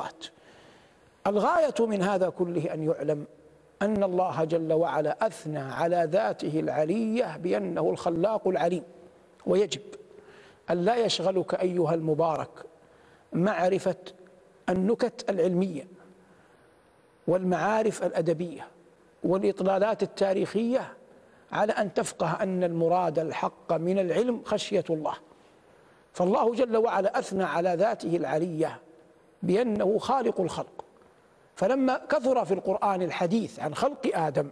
العلاقات الغاية من هذا كله أن يعلم أن الله جل وعلا أثنى على ذاته العلية بأنه الخلاق العليم. ويجب أن لا يشغلك أيها المبارك معرفة النكت العلمية والمعارف الأدبية والإطلالات التاريخية على أن تفقه أن المراد الحق من العلم خشية الله. فالله جل وعلا أثنى على ذاته العلية بأنه خالق الخلق. فلما كثر في القرآن الحديث عن خلق آدم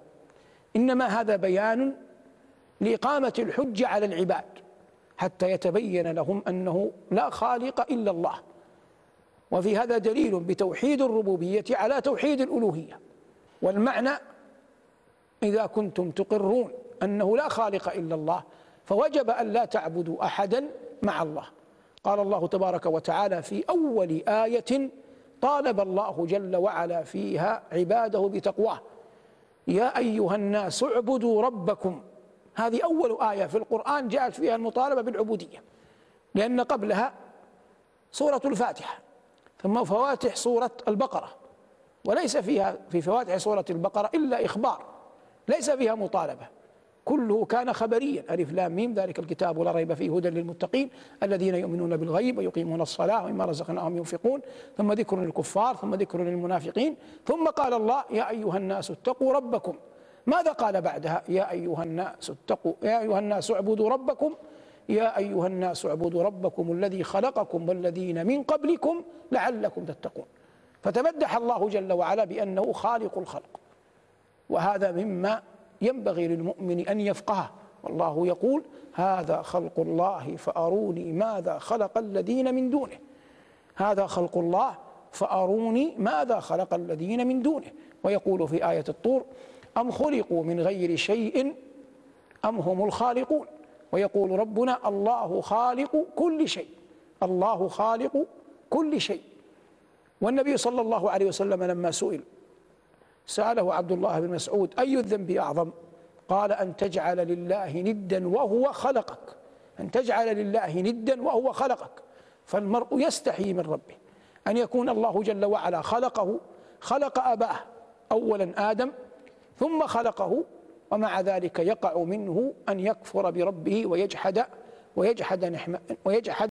إنما هذا بيان لإقامة الحجة على العباد حتى يتبين لهم أنه لا خالق إلا الله. وفي هذا دليل بتوحيد الربوبية على توحيد الألوهية. والمعنى إذا كنتم تقرون أنه لا خالق إلا الله فوجب أن لا تعبدوا أحدا مع الله. قال الله تبارك وتعالى في أول آية طالب الله جل وعلا فيها عباده بتقواه. يا أيها الناس اعبدوا ربكم. هذه أول آية في القرآن جاءت فيها المطالبة بالعبودية لأن قبلها سورة الفاتحة ثم فواتح سورة البقرة. وليس فيها في فواتح سورة البقرة إلا إخبار ليس فيها مطالبة. كله كان خبريا. ألف لام ميم ذلك الكتاب لا ريب فيه هدى للمتقين الذين يؤمنون بالغيب ويقيمون الصلاة ومما رزقناهم ينفقون. ثم ذكر للكفار ثم ذكر للمنافقين. ثم قال الله يا أيها الناس اتقوا ربكم. ماذا قال بعدها؟ يا أيها الناس اتقوا. يا أيها الناس اعبدوا ربكم. يا أيها الناس اعبدوا ربكم الذي خلقكم والذين من قبلكم لعلكم تتقون. فتمدح الله جل وعلا بأنه خالق الخلق. وهذا مما ينبغي للمؤمن أن يفقهه والله يقول هذا خلق الله فأروني ماذا خلق الذين من دونه. هذا خلق الله فأروني ماذا خلق الذين من دونه. ويقول في آية الطور أم خلقوا من غير شيء أم هم الخالقون؟ ويقول ربنا الله خالق كل شيء الله خالق كل شيء. والنبي صلى الله عليه وسلم لما سئل سأله عبد الله بن مسعود أي الذنب أعظم؟ قال أن تجعل لله ندا وهو خلقك أن تجعل لله ندا وهو خلقك فالمرء يستحي من ربه أن يكون الله جل وعلا خلقه خلق أباه أولا آدم ثم خلقه ومع ذلك يقع منه أن يكفر بربه ويجحد ويجحد نحمة ويجحد